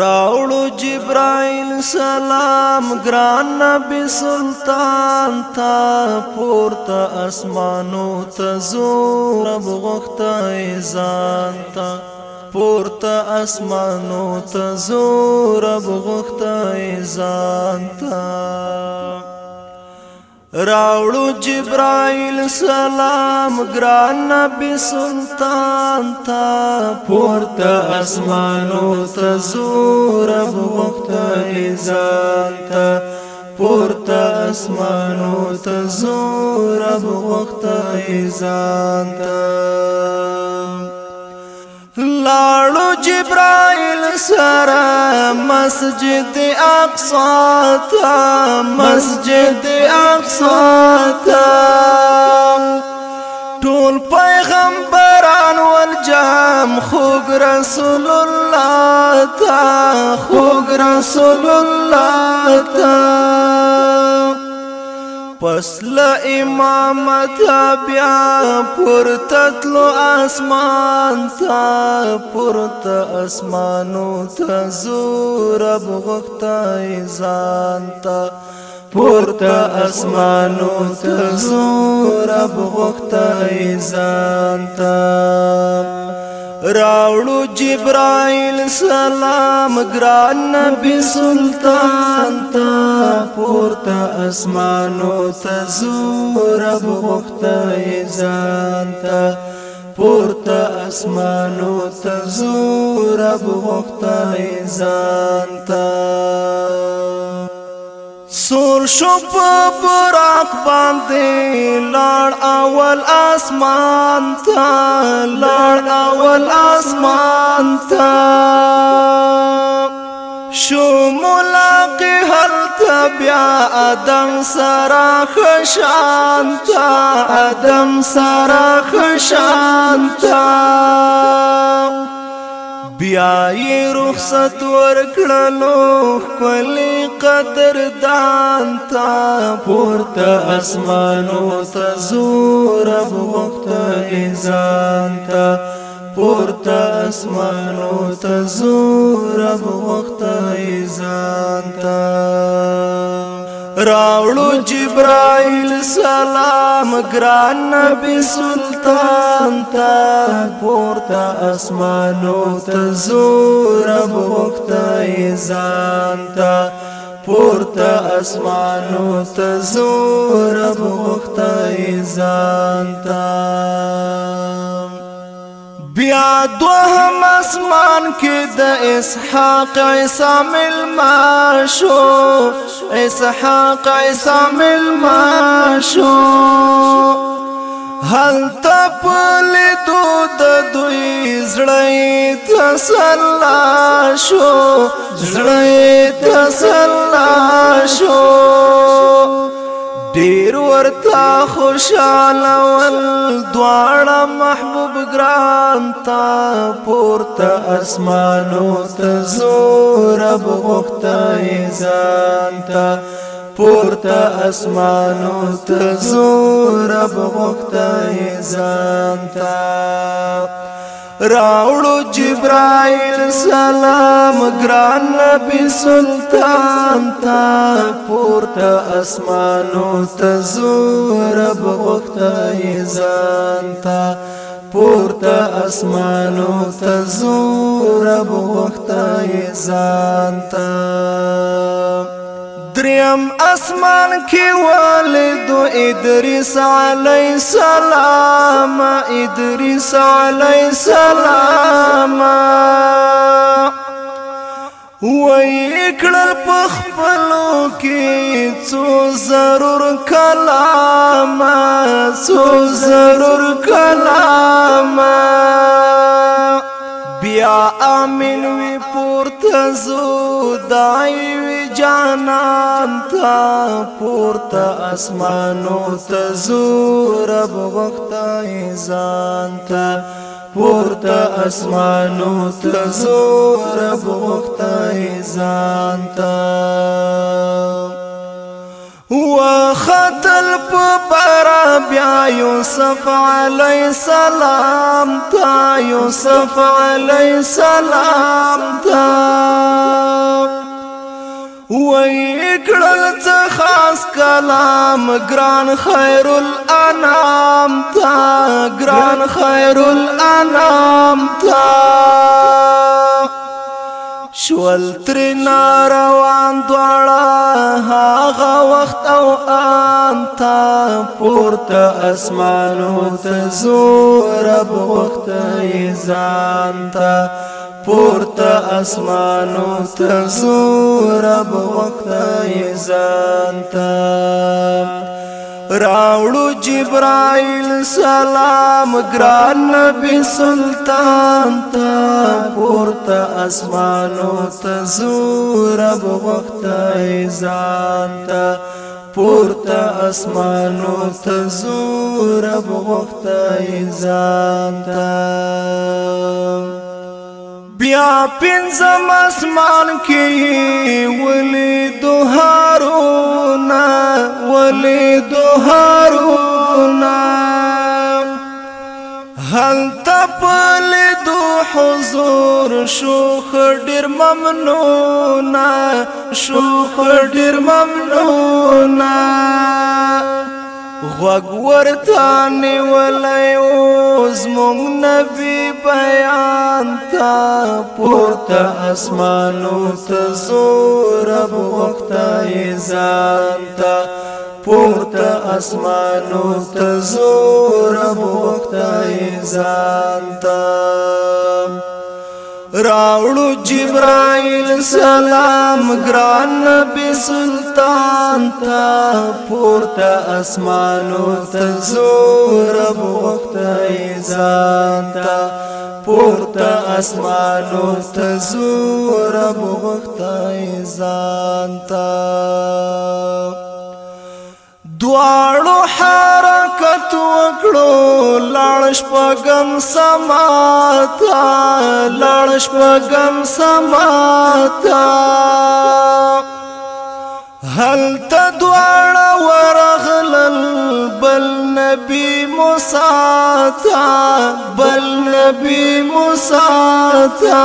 راوړو جبرائیل سلام ګران نبی سلطان تا پورته اسمانو ته زور بغخته ځان تا پورته اسمانو ته زور بغخته ځان تا راوړو جبرائیل سلام ګران نبی سلطان تا پورته اسمانو ته زور وخت ایزان تا پورته اسمانو ته زور وخت ایزان تا لاړو جبرائیل سره مسجد اقصا ته مسجد اقصا ته ټول پیغمبران والجام خوګ رسول الله تا خوګ رسول الله تا پسل امامت بیا پورته تلو اسمان تا پورته اسمانو ته زور بغختای ځان تا پورته اسمانو ته زور بغختای ځان تا راولو جبرائيل سلام گران نبی سلطان تا پورتا اسمانو ته زورب غخته ځان تا پورتا اسمانو ته زورب غخته ځان تا سور شو په براق باندې لړ اول اسمان ته لړ اول اسمان ته شو ملاق هل بیا ادم سرا خشان تا ادم سرا خشان تا بیا رخصت ورکڑنو کلی قطر دانتا پورت اسمانو تزور اب وقت ازانتا پورت اسمانو تزور اب وقت ازانتا راوړو جبرائیل سلام ګران نبی سلطان تا پورته اسمانو ته زور بوخته ځان تا پورته اسمانو ته زور بوخته ځان تا بیا دوهم اسمان کې د اسحاق عیسی ملما شو اسحاق عیسی ملما شو هل تپل دو د دوی زړی تسلا شو زړی تسلا شو دیر ورتا خوش خوشاله ول دوارا محبوب گرانتا پورتا اسمانو تزور اب بغخته ایزانتا پورتا اسمانو تزور اب بغخته ایزانتا راوړو جبرائیل سلام ګران نبی سلطان تا پورته اسمانو ته زورب غوښته ځان تا پورته اسمانو ته زورب غوښته ځان تا دریم اسمان کې و ادریس علی السلام ادریس علی السلام وای کړل پخپلو کې څو ضرور کلام څو ضرور کلام بیا امن وی پورته زو دای وی جانان تا پورته اسمانو تزور زور وقت ایزان تا ته اسمانو تزور زور وقت ایزان تا و خطل په برا بیا یوسف علی سلام تا یوسف علی سلام تا وای کړل څه خاص کلام ګران خیر الانام تا ګران خیر الانام تا شول تر ناروان دواړه هاغه وخت او ان تا پورته اسمانو ته زور اب وخت یې ځان تا پورته اسمانو تزور سورب وخت ایزانتا راولو جبرائیل سلام گران نبی سلطان ته پورته اسمانو ته زورب وخت ایزان ته پورته اسمانو ته زورب وخت ایزان بیا پنځم اسمان کې ولې دوهارونه ولې دوهارونه هل تپل دو حضور شو خډیر ممنونه شو خډیر ممنونه غوګ ورته نیولای اوس مونږ نبی بیان تا پورته اسمانو ته زور ابو وخت ایزان تا پورته اسمانو ته زور ابو وخت ایزان تا راوړو جبرائیل سلام ګران نبی سلطان تا پورته اسمانو ته زور ابو وخت ایزان تا پورته اسمانو ته زور ابو وخت ایزان تا دواړو حال خیرات وکړو لړش پغم سماتا لړش پغم سماتا هل تدوار ورغلل بل نبی مساتا بل نبی مساتا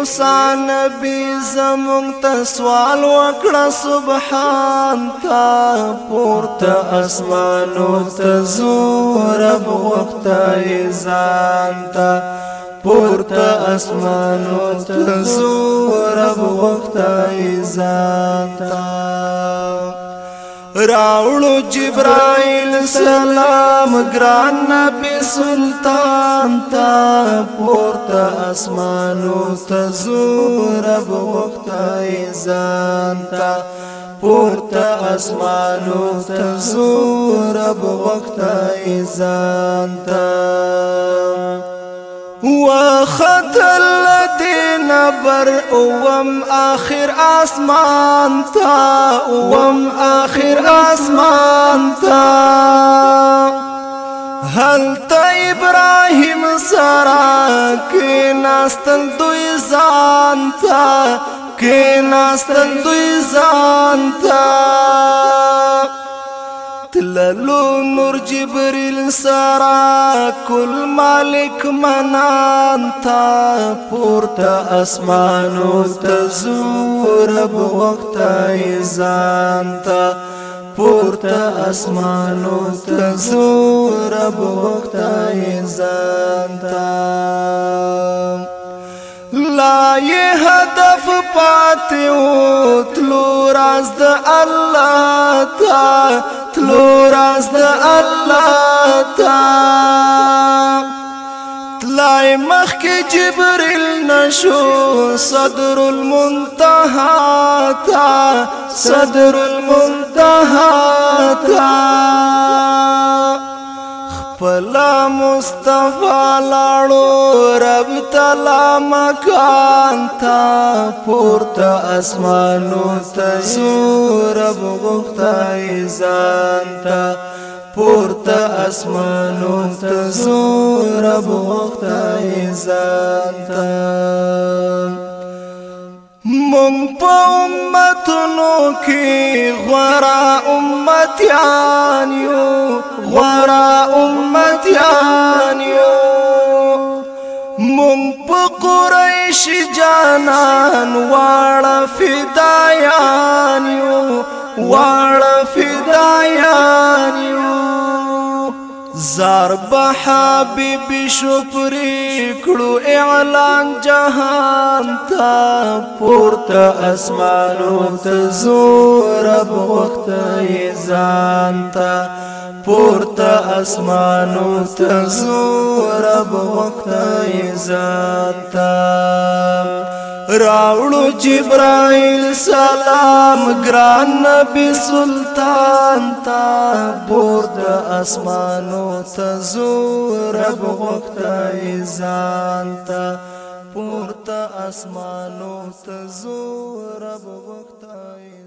موسى نبی زمون تسوال وکړه سبحان تا پورته اسمانو ته زورب وخت ایزان تا پورته اسمانو ته زورب وخت ایزان تا راولو جبرائيل سلام گران نبی سلطان تا پورته اسمانو ته زورب وختای ځان تا پورته اسمانو ته زورب وختای ځان تا وختل نبر اوم آخر آسمان تا اوم آخر آسمان تا هل تا إبراهيم سرا کی ناستن دوی زان تا کی ناستن دوی زان تا لالو نور جبريل سارا كل مالك منان تا پورتا اسمانو تزور بوقتا ایزان تا پورتا اسمانو تزور بوقتا ایزان تا لا یې هدف پاتې و تلو راز د الله تا تلو راز د الله تا تلای مخ کې جبريل نشو صدر المنتها تا صدر المنتها تا خپل مصطفی لاړو رب تعالی مکان تا پورته اسمانو ته زور رب غوښتای ځان تا پورته اسمانو ته زور رب غوښتای ځان مونږ په امتونو کې غوړه امتیان یو ماتیان یو مونږ په قریش جانان واړه فدایان یو واړه فدایان یو زرب حبیب شکر کړو اعلان جهان تا پورته اسمانو ته زور اب وخت ځان ته پورته اسمانو ته زو رب وخت عزت راولو جبرائیل سلام گران نبی سلطان تا پورته اسمانو ته زو رب وخت عزت پورته اسمانو ته زو رب وخت